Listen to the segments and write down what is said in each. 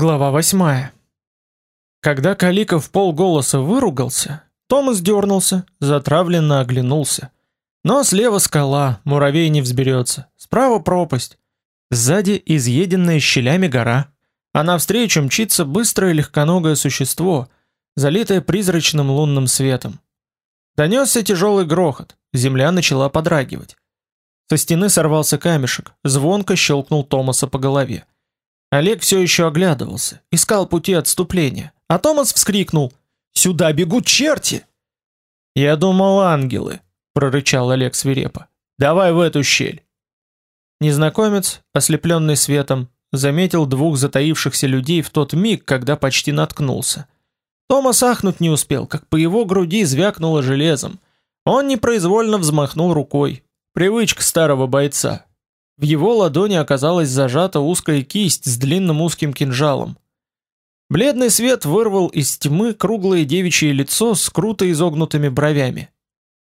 Глава восьмая. Когда Каликов полголоса выругался, Томас дернулся, затравленно оглянулся. Но слева скала, муравей не взберется, справа пропасть. Сзади изъеденная щелями гора, а навстречу мчится быстрое легконогое существо, залитое призрачным лунным светом. Донесся тяжелый грохот, земля начала подрагивать. Со стены сорвался камешек, звонко щелкнул Томаса по голове. Олег все еще оглядывался, искал пути отступления, а Томас вскрикнул: "Сюда бегут черти!" "Я думал, ангелы", прорычал Олег свирепо. "Давай в эту щель". Незнакомец, ослепленный светом, заметил двух затаившихся людей в тот миг, когда почти наткнулся. Томас ахнуть не успел, как по его груди звякнуло железом. Он непроизвольно взмахнул рукой. Привычка старого бойца. В его ладони оказалась зажата узкая кисть с длинным узким кинжалом. Бледный свет вырвал из тьмы круглое девичье лицо с круто изогнутыми бровями.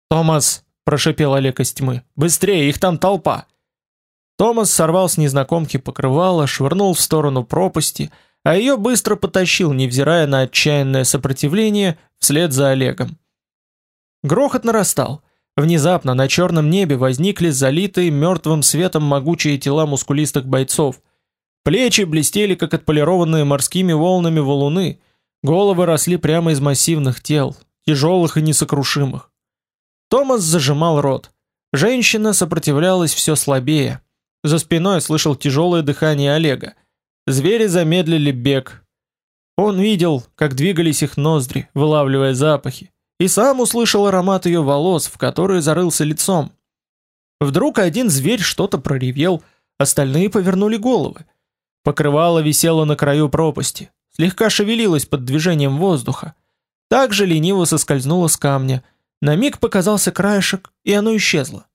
"Томас", прошипел Олег из тьмы. "Быстрее, их там толпа". Томас сорвал с незнакомки покрывало, швырнул в сторону пропасти, а ее быстро потащил, невзирая на отчаянное сопротивление, вслед за Олегом. Грохот нарастал. Внезапно на черном небе возникли залитые мертвым светом могучие тела мускулистых бойцов. Плечи блестели, как отполированные морскими волнами валуны, головы росли прямо из массивных тел, тяжелых и несокрушимых. Томас зажимал рот. Женщина сопротивлялась все слабее. За спиной слышал тяжелое дыхание Олега. Звери замедлили бег. Он видел, как двигались их ноздри, вылавливая запахи и сам услышал аромат ее волос, в которые зарылся лицом. Вдруг один зверь что-то проревел, остальные повернули головы. Покрывало висело на краю пропасти, слегка шевелилось под движением воздуха. Также лениво соскользнуло с камня. На миг показался краешек, и оно исчезло.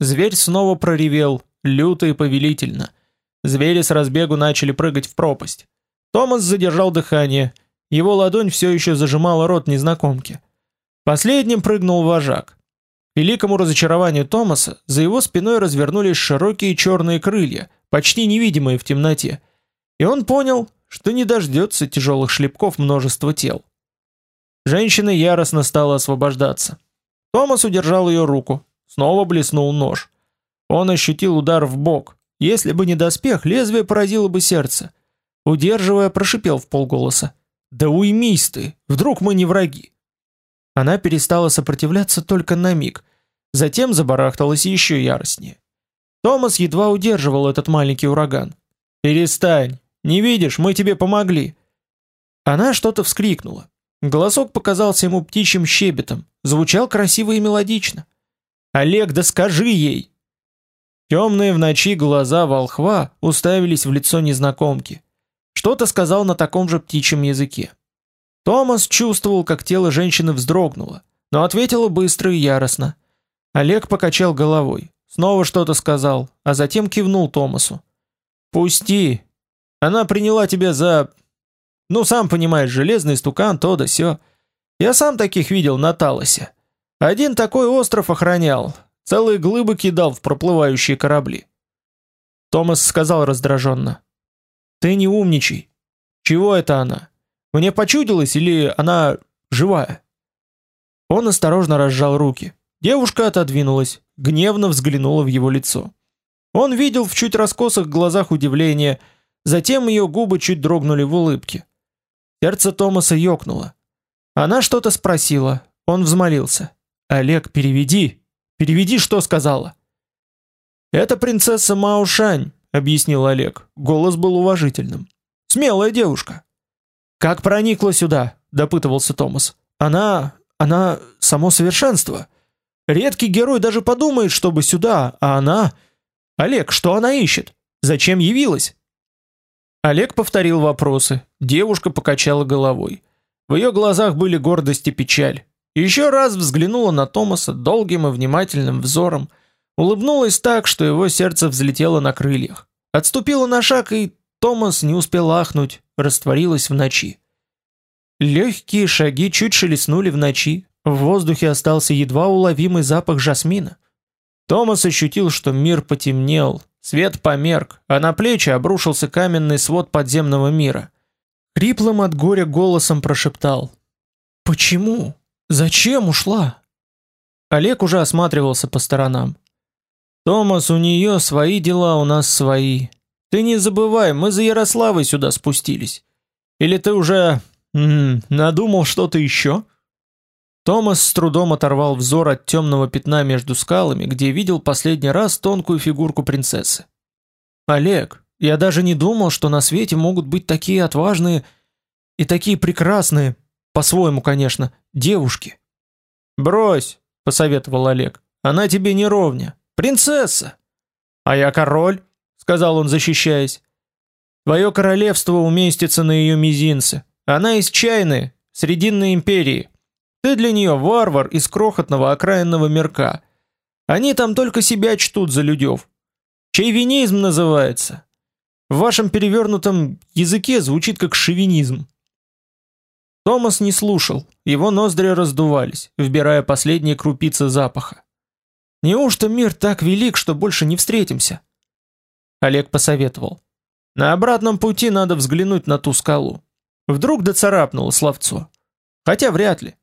Зверь снова проревел, люто и повелительно. Звери с разбегу начали прыгать в пропасть. Томас задержал дыхание. Его ладонь все еще зажимала рот незнакомки. Последним прыгнул вожак. К великому разочарованию Томаса за его спиной развернулись широкие черные крылья, почти невидимые в темноте, и он понял, что не дождется тяжелых шлепков множества тел. Женщина яростно стала освобождаться. Томас удержал ее руку. Снова блеснул нож. Он ощутил удар в бок. Если бы не доспех, лезвие поразило бы сердце. Удерживая, прошипел в полголоса: "Да уймись ты, вдруг мы не враги?" Она перестала сопротивляться только на миг, затем забарахталась еще яростнее. Томас едва удерживал этот маленький ураган. "Перестань. Не видишь, мы тебе помогли". Она что-то вскрикнула. Голосок показался ему птичьим щебетом, звучал красиво и мелодично. "Олег, да скажи ей!" Темные в ночи глаза волхва уставились в лицо незнакомки. Что-то сказал на таком же птичьем языке. Томас чувствовал, как тело женщины вздрогнуло, но ответила быстро и яростно. Олег покачал головой, снова что-то сказал, а затем кивнул Томасу. Пусти. Она приняла тебя за Ну сам понимаешь, железный стукан то да сё. Я сам таких видел на Талосе. Один такой остров охранял, целые глыбы кидал в проплывающие корабли. Томас сказал раздраженно: "Ты не умничай. Чего это она? Мне почудилось или она живая? Он осторожно разжал руки. Девушка отодвинулась, гневно взглянула в его лицо. Он видел в чуть раскосых глазах удивление, затем ее губы чуть дрогнули в улыбке. Сердце Томаса ёкнуло. Она что-то спросила, он взмолился: "Олег, переведи. Переведи, что сказала". "Это принцесса Маушань", объяснил Олег. Голос был уважительным. "Смелая девушка". Как проникла сюда? допытывался Томас. Она, она само совершенство. Редкий герой даже подумает, чтобы сюда, а она Олег, что она ищет? Зачем явилась? Олег повторил вопросы. Девушка покачала головой. В ее глазах были гордость и печаль. Еще раз взглянула на Томаса долгим и внимательным взором, улыбнулась так, что его сердце взлетело на крыльях. Отступила на шаг и Томас не успел ахнуть, растворилась в ночи. Легкие шаги чуть шелестнули в ночи, в воздухе остался едва уловимый запах жасмина. Томас ощутил, что мир потемнел, свет померк, а на плечи обрушился каменный свод подземного мира. Хриплым от горя голосом прошептал. «Почему? Зачем ушла?» Олег уже осматривался по сторонам. «Томас, у нее свои дела, у нас свои. Ты не забывай, мы за Ярославой сюда спустились. Или ты уже... М надумал что-то еще?» Томас с трудом оторвал взор от темного пятна между скалами, где видел последний раз тонкую фигурку принцессы. «Олег, я даже не думал, что на свете могут быть такие отважные и такие прекрасные, по-своему, конечно, девушки». «Брось», — посоветовал Олег, — «она тебе не ровня. Принцесса!» «А я король», — сказал он, защищаясь. «Твое королевство уместится на ее мизинце. Она из Чайны, Срединной империи. Ты для нее варвар из крохотного окраинного мирка. Они там только себя чтут за людев. Чайвинизм называется. В вашем перевернутом языке звучит как шовинизм. Томас не слушал, его ноздри раздувались, вбирая последние крупицы запаха. Неужто мир так велик, что больше не встретимся? Олег посоветовал. На обратном пути надо взглянуть на ту скалу. Вдруг доцарапнуло словцо. Хотя вряд ли.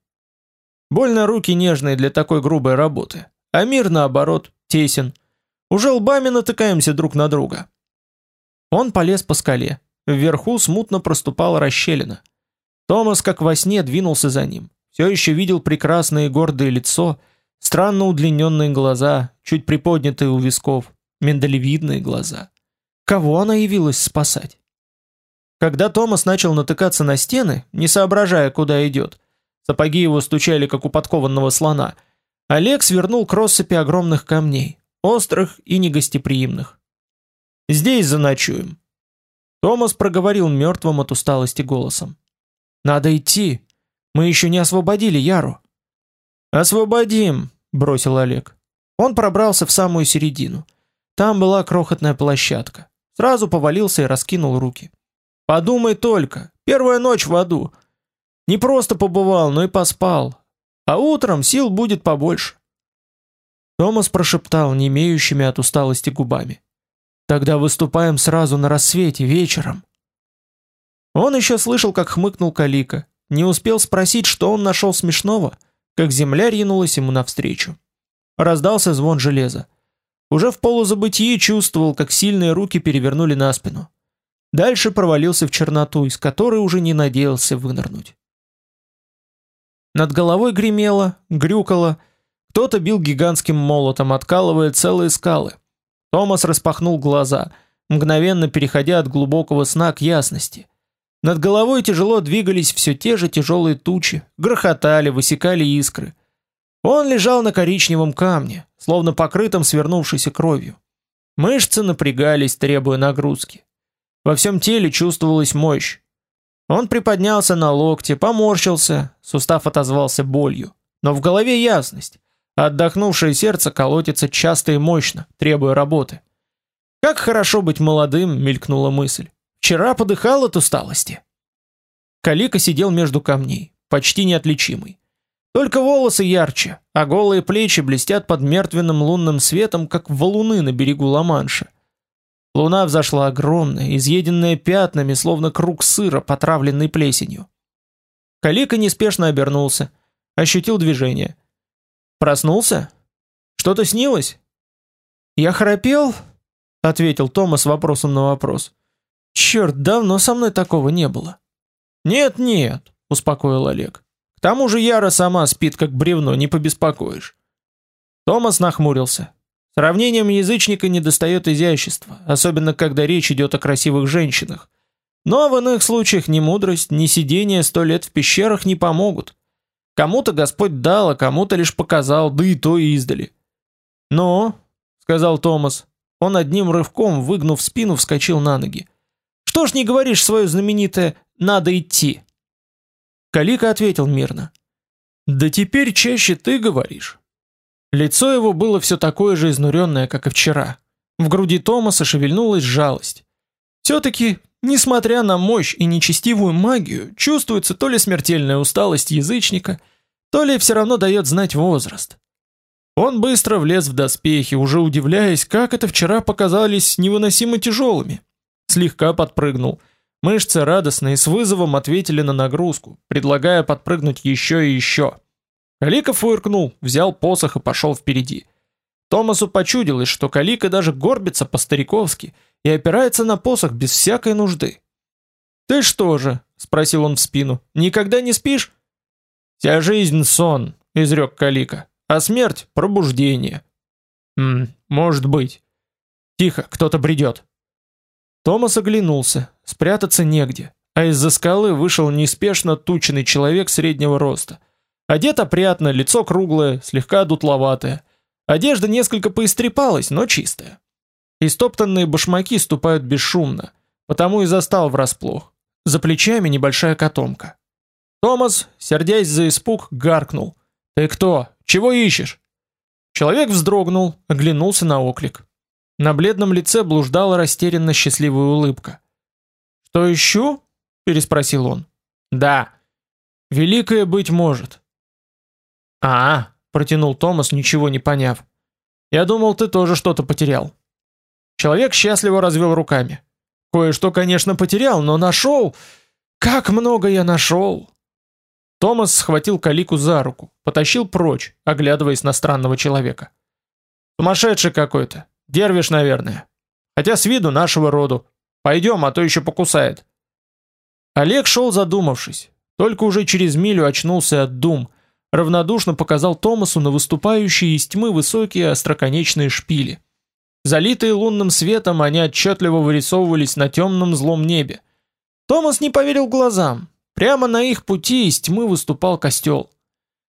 Больно руки нежные для такой грубой работы. А мир, наоборот, тесен. Уже лбами натыкаемся друг на друга. Он полез по скале. Вверху смутно проступала расщелина. Томас, как во сне, двинулся за ним. Все еще видел прекрасное и гордое лицо, странно удлиненные глаза, чуть приподнятые у висков, миндалевидные глаза. Кого она явилась спасать? Когда Томас начал натыкаться на стены, не соображая, куда идет, Сапоги его стучали, как у подкованного слона. Олег свернул к россыпи огромных камней, острых и негостеприимных. «Здесь заночуем». Томас проговорил мертвым от усталости голосом. «Надо идти. Мы еще не освободили Яру». «Освободим», — бросил Олег. Он пробрался в самую середину. Там была крохотная площадка. Сразу повалился и раскинул руки. «Подумай только, первая ночь в аду. Не просто побывал, но и поспал. А утром сил будет побольше. Томас прошептал не имеющими от усталости губами. Тогда выступаем сразу на рассвете, вечером. Он еще слышал, как хмыкнул Калика. Не успел спросить, что он нашел смешного, как земля ринулась ему навстречу. Раздался звон железа. Уже в полузабытии чувствовал, как сильные руки перевернули на спину. Дальше провалился в черноту, из которой уже не надеялся вынырнуть. Над головой гремело, грюкало, кто-то бил гигантским молотом, откалывая целые скалы. Томас распахнул глаза, мгновенно переходя от глубокого сна к ясности. Над головой тяжело двигались все те же тяжелые тучи, грохотали, высекали искры. Он лежал на коричневом камне, словно покрытом свернувшейся кровью. Мышцы напрягались, требуя нагрузки. Во всем теле чувствовалась мощь. Он приподнялся на локте, поморщился, сустав отозвался болью. Но в голове ясность. Отдохнувшее сердце колотится часто и мощно, требуя работы. Как хорошо быть молодым, мелькнула мысль. Вчера подыхал от усталости. Калика сидел между камней, почти неотличимый. Только волосы ярче, а голые плечи блестят под мертвенным лунным светом, как валуны на берегу Ла-Манша. Луна взошла огромная, изъеденная пятнами, словно круг сыра, потравленный плесенью. Калика неспешно обернулся, ощутил движение. Проснулся? Что-то снилось? Я храпел? ответил Томас вопросом на вопрос. Черт, давно со мной такого не было. Нет, нет, успокоил Олег. К тому же Яра сама спит как бревно, не побеспокоишь. Томас нахмурился. Сравнением язычника недостает изящества, особенно когда речь идет о красивых женщинах. Но в иных случаях ни мудрость, ни сидение сто лет в пещерах не помогут. Кому-то Господь дал, а кому-то лишь показал, да и то и издали. «Но», — сказал Томас, он одним рывком, выгнув спину, вскочил на ноги. «Что ж не говоришь свое знаменитое «надо идти»?» Калика ответил мирно. «Да теперь чаще ты говоришь. Лицо его было все такое же изнуренное, как и вчера. В груди Томаса шевельнулась жалость. Все-таки, несмотря на мощь и нечестивую магию, чувствуется то ли смертельная усталость язычника, то ли все равно дает знать возраст. Он быстро влез в доспехи, уже удивляясь, как это вчера показались невыносимо тяжелыми. Слегка подпрыгнул. Мышцы радостно и с вызовом ответили на нагрузку, предлагая подпрыгнуть еще и еще. Калика фыркнул, взял посох и пошел впереди. Томасу почудилось, что Калика даже горбится по-стариковски и опирается на посох без всякой нужды. «Ты что же?» — спросил он в спину. «Никогда не спишь?» «Вся жизнь — сон», — изрек Калика. «А смерть — пробуждение». «Ммм, может быть». «Тихо, кто-то бредет». Томас оглянулся, спрятаться негде, а из-за скалы вышел неспешно тучный человек среднего роста. Одет опрятно, лицо круглое, слегка дутловатое. Одежда несколько поистрепалась, но чистая. Истоптанные башмаки ступают бесшумно, потому и застал врасплох. За плечами небольшая котомка. Томас, сердясь за испуг, гаркнул. «Ты кто? Чего ищешь?» Человек вздрогнул, оглянулся на оклик. На бледном лице блуждала растерянно счастливая улыбка. «Что ищу?» — переспросил он. «Да. Великое быть может». «А, — протянул Томас, ничего не поняв. «Я думал, ты тоже что-то потерял». Человек счастливо развел руками. Кое-что, конечно, потерял, но нашел. Как много я нашел!» Томас схватил Калику за руку, потащил прочь, оглядываясь на странного человека. «Сумасшедший какой-то. Дервиш, наверное. Хотя с виду нашего роду. Пойдем, а то еще покусает». Олег шел задумавшись. Только уже через милю очнулся от дум. Равнодушно показал Томасу на выступающие из тьмы высокие остроконечные шпили. Залитые лунным светом, они отчетливо вырисовывались на темном злом небе. Томас не поверил глазам. Прямо на их пути из тьмы выступал костел.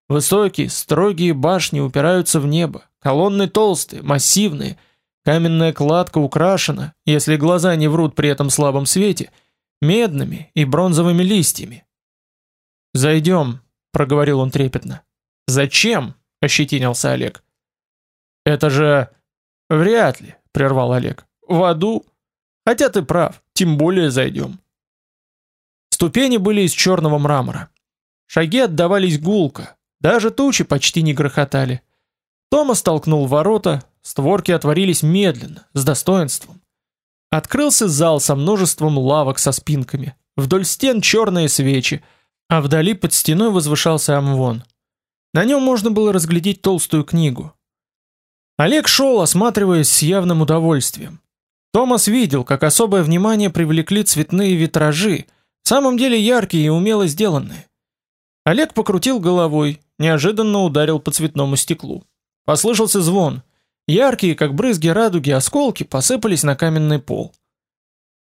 Высокие, строгие башни упираются в небо, колонны толстые, массивные, каменная кладка украшена, если глаза не врут при этом слабом свете, медными и бронзовыми листьями. «Зайдем», — проговорил он трепетно. «Зачем?» — ощетинился Олег. «Это же...» Вряд ли, прервал Олег. В аду? Хотя ты прав, тем более зайдем. Ступени были из черного мрамора. Шаги отдавались гулко, даже тучи почти не грохотали. Томас толкнул ворота, створки отворились медленно, с достоинством. Открылся зал со множеством лавок со спинками. Вдоль стен черные свечи, а вдали под стеной возвышался амвон. На нем можно было разглядеть толстую книгу. Олег шел, осматриваясь с явным удовольствием. Томас видел, как особое внимание привлекли цветные витражи, в самом деле яркие и умело сделанные. Олег покрутил головой, неожиданно ударил по цветному стеклу. Послышался звон. Яркие, как брызги радуги, осколки посыпались на каменный пол.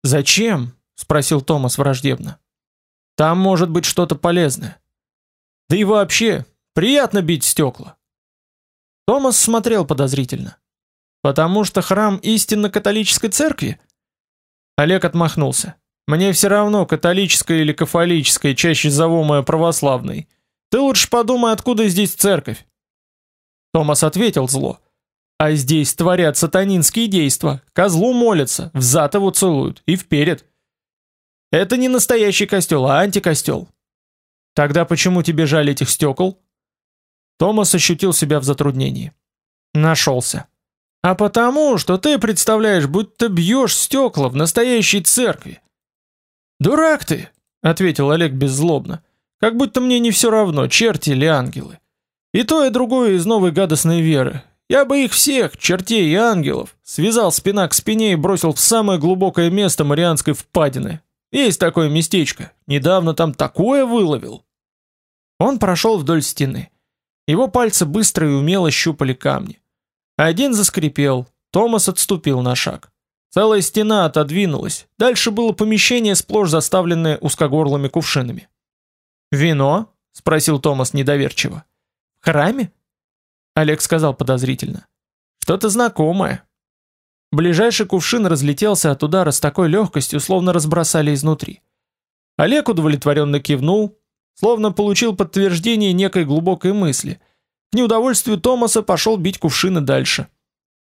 «Зачем?» — спросил Томас враждебно. «Там может быть что-то полезное». «Да и вообще, приятно бить стекла. Томас смотрел подозрительно. «Потому что храм истинно католической церкви?» Олег отмахнулся. «Мне все равно, католическая или кафолическая, чаще зовомая православной. Ты лучше подумай, откуда здесь церковь?» Томас ответил зло. «А здесь творят сатанинские действа. Козлу молятся, взад его целуют и вперед. Это не настоящий костел, а антикостел. Тогда почему тебе жаль этих стекол?» Томас ощутил себя в затруднении. Нашелся. А потому, что ты представляешь, будто бьешь стекла в настоящей церкви. Дурак ты, ответил Олег беззлобно. Как будто мне не все равно, черти или ангелы. И то, и другое из новой гадостной веры. Я бы их всех, чертей и ангелов, связал спина к спине и бросил в самое глубокое место Марианской впадины. Есть такое местечко. Недавно там такое выловил. Он прошел вдоль стены. Его пальцы быстро и умело щупали камни. Один заскрипел, Томас отступил на шаг. Целая стена отодвинулась. Дальше было помещение, сплошь заставленное узкогорлыми кувшинами. «Вино?» — спросил Томас недоверчиво. «В храме?» Олег сказал подозрительно. «Что-то знакомое». Ближайший кувшин разлетелся от удара с такой легкостью, словно разбросали изнутри. Олег удовлетворенно кивнул, словно получил подтверждение некой глубокой мысли. К неудовольствию Томаса пошел бить кувшины дальше.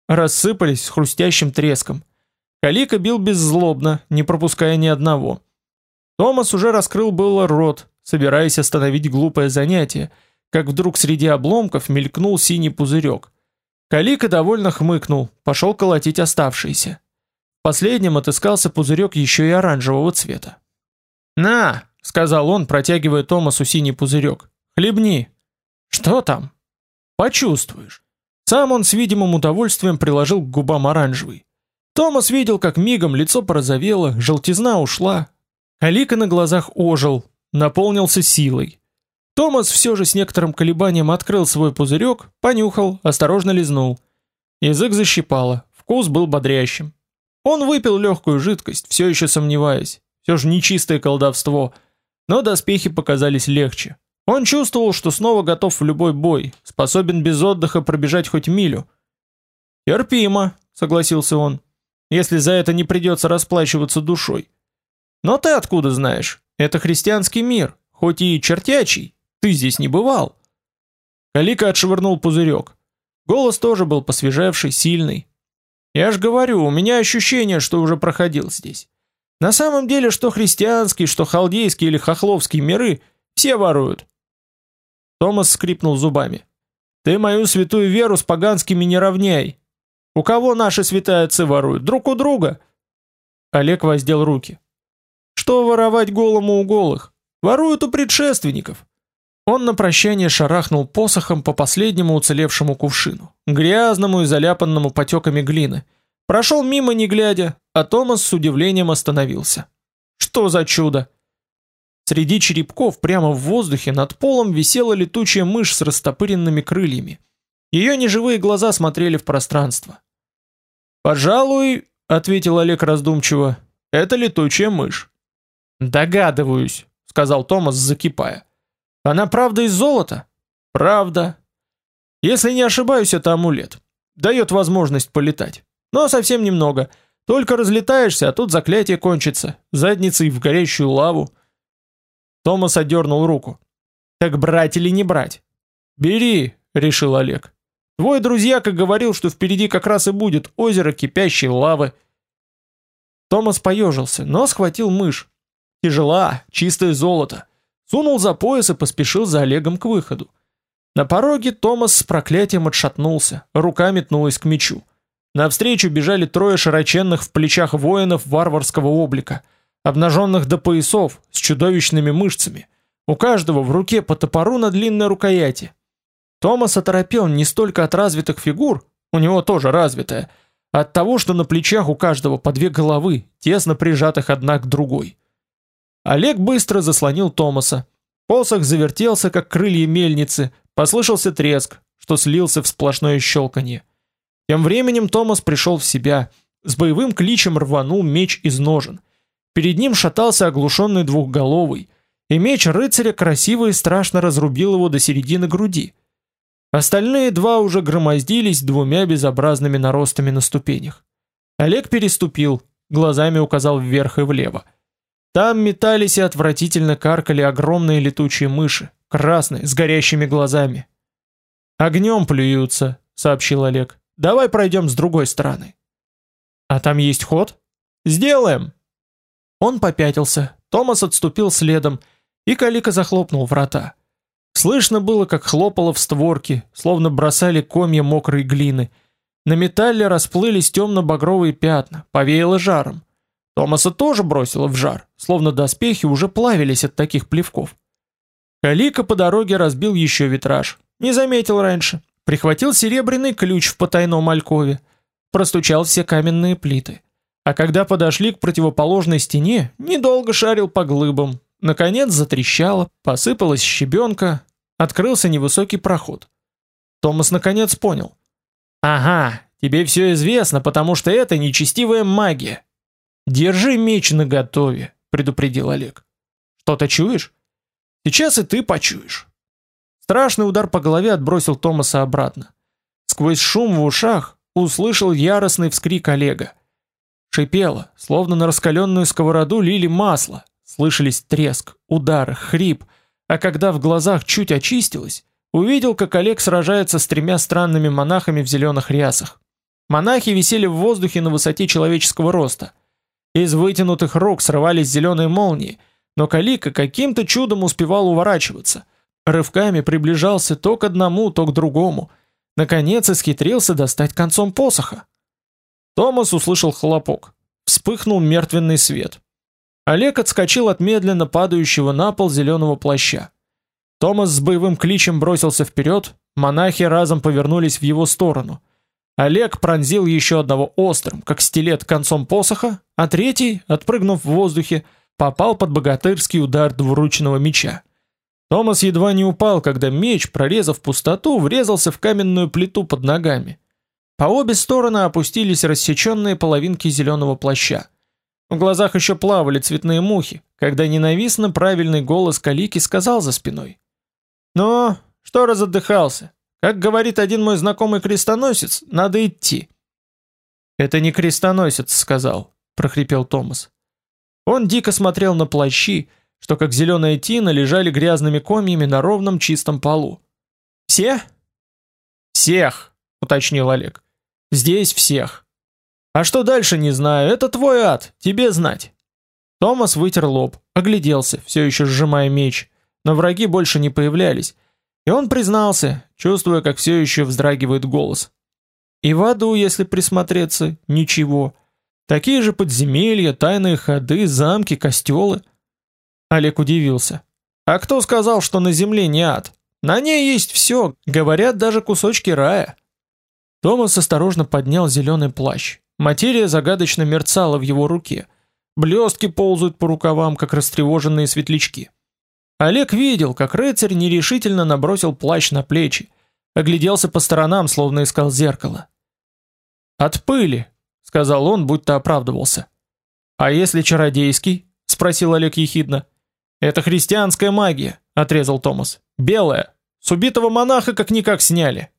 Рассыпались с хрустящим треском. Калика бил беззлобно, не пропуская ни одного. Томас уже раскрыл было рот, собираясь остановить глупое занятие, как вдруг среди обломков мелькнул синий пузырек. Калика довольно хмыкнул, пошел колотить оставшиеся. Последним отыскался пузырек еще и оранжевого цвета. «На!» — сказал он, протягивая Томасу синий пузырек. «Хлебни!» «Что там?» «Почувствуешь». Сам он с видимым удовольствием приложил к губам оранжевый. Томас видел, как мигом лицо порозовело, желтизна ушла. Калика на глазах ожил, наполнился силой. Томас все же с некоторым колебанием открыл свой пузырек, понюхал, осторожно лизнул. Язык защипало, вкус был бодрящим. Он выпил легкую жидкость, все еще сомневаясь. Все же нечистое колдовство. Но доспехи показались легче. Он чувствовал, что снова готов в любой бой, способен без отдыха пробежать хоть милю. «Терпимо», — согласился он, — «если за это не придется расплачиваться душой». «Но ты откуда знаешь? Это христианский мир, хоть и чертячий. Ты здесь не бывал». Калика отшвырнул пузырек. Голос тоже был посвежевший, сильный. Я ж говорю, у меня ощущение, что уже проходил здесь. На самом деле, что христианский, что халдейский или хохловский миры, все воруют. Томас скрипнул зубами. Ты мою святую веру с поганскими не равняй. У кого наши святые отцы воруют? Друг у друга. Олег воздел руки. Что воровать голому у голых? Воруют у предшественников. Он на прощание шарахнул посохом по последнему уцелевшему кувшину, грязному и заляпанному потеками глины. Прошел мимо не глядя, а Томас с удивлением остановился. Что за чудо? Среди черепков прямо в воздухе над полом висела летучая мышь с растопыренными крыльями. Ее неживые глаза смотрели в пространство. «Пожалуй», — ответил Олег раздумчиво, — «это летучая мышь». «Догадываюсь», — сказал Томас, закипая. Она правда из золота? Правда. Если не ошибаюсь, это амулет. Дает возможность полетать. Но совсем немного. Только разлетаешься, а тут заклятие кончится. Задницей в горящую лаву. Томас отдернул руку. Так брать или не брать? Бери, решил Олег. Твой друзьяка говорил, что впереди как раз и будет озеро кипящей лавы. Томас поежился, но схватил мышь. Тяжела, чистое золото. Сунул за пояс и поспешил за Олегом к выходу. На пороге Томас с проклятием отшатнулся, рука метнулась к мечу. Навстречу бежали трое широченных в плечах воинов варварского облика, обнаженных до поясов, с чудовищными мышцами. У каждого в руке по топору на длинной рукояти. Томас оторопел не столько от развитых фигур, у него тоже развитая, а от того, что на плечах у каждого по две головы, тесно прижатых одна к другой. Олег быстро заслонил Томаса. Посох завертелся, как крылья мельницы, послышался треск, что слился в сплошное щелканье. Тем временем Томас пришел в себя, с боевым кличем рванул меч из ножен. Перед ним шатался оглушенный двухголовый, и меч рыцаря красиво и страшно разрубил его до середины груди. Остальные два уже громоздились двумя безобразными наростами на ступенях. Олег переступил, глазами указал вверх и влево. Там метались и отвратительно каркали огромные летучие мыши, красные, с горящими глазами. «Огнем плюются», — сообщил Олег. «Давай пройдем с другой стороны». «А там есть ход?» «Сделаем!» Он попятился, Томас отступил следом, и Калика захлопнул врата. Слышно было, как хлопало в створки, словно бросали комья мокрой глины. На металле расплылись темно-багровые пятна, повеяло жаром. Томаса тоже бросило в жар, словно доспехи уже плавились от таких плевков. Калика по дороге разбил еще витраж. Не заметил раньше. Прихватил серебряный ключ в потайном алькове. Простучал все каменные плиты. А когда подошли к противоположной стене, недолго шарил по глыбам. Наконец затрещало, посыпалась щебенка, открылся невысокий проход. Томас наконец понял. «Ага, тебе все известно, потому что это нечестивая магия. Держи меч наготове, предупредил Олег. Что-то чуешь? Сейчас и ты почуешь. Страшный удар по голове отбросил Томаса обратно. Сквозь шум в ушах услышал яростный вскрик Олега. Шипело, словно на раскаленную сковороду лили масло. Слышались треск, удар, хрип, а когда в глазах чуть очистилось, увидел, как Олег сражается с тремя странными монахами в зеленых рясах. Монахи висели в воздухе на высоте человеческого роста. Из вытянутых рук срывались зеленые молнии, но Калика каким-то чудом успевал уворачиваться. Рывками приближался то к одному, то к другому. Наконец исхитрился достать концом посоха. Томас услышал хлопок. Вспыхнул мертвенный свет. Олег отскочил от медленно падающего на пол зеленого плаща. Томас с боевым кличем бросился вперед, монахи разом повернулись в его сторону. Олег пронзил еще одного острым, как стилет концом посоха, а третий, отпрыгнув в воздухе, попал под богатырский удар двуручного меча. Томас едва не упал, когда меч, прорезав пустоту, врезался в каменную плиту под ногами. По обе стороны опустились рассеченные половинки зеленого плаща. В глазах еще плавали цветные мухи, когда ненавистно правильный голос Калики сказал за спиной. «Ну, что разотдыхался? Как говорит один мой знакомый крестоносец, надо идти». «Это не крестоносец», — сказал, — прохрипел Томас. Он дико смотрел на плащи, что как зеленая тина лежали грязными комьями на ровном чистом полу. «Все?» «Всех», — уточнил Олег. «Здесь всех». А что дальше, не знаю, это твой ад, тебе знать. Томас вытер лоб, огляделся, все еще сжимая меч, но враги больше не появлялись. И он признался, чувствуя, как все еще вздрагивает голос. И в аду, если присмотреться, ничего. Такие же подземелья, тайные ходы, замки, костелы. Олег удивился. А кто сказал, что на земле не ад? На ней есть все, говорят, даже кусочки рая. Томас осторожно поднял зеленый плащ. Материя загадочно мерцала в его руке. Блестки ползают по рукавам, как растревоженные светлячки. Олег видел, как рыцарь нерешительно набросил плащ на плечи, огляделся по сторонам, словно искал зеркало. «От пыли», — сказал он, будто оправдывался. «А если чародейский?» — спросил Олег ехидно. «Это христианская магия», — отрезал Томас. «Белая. С убитого монаха как-никак сняли».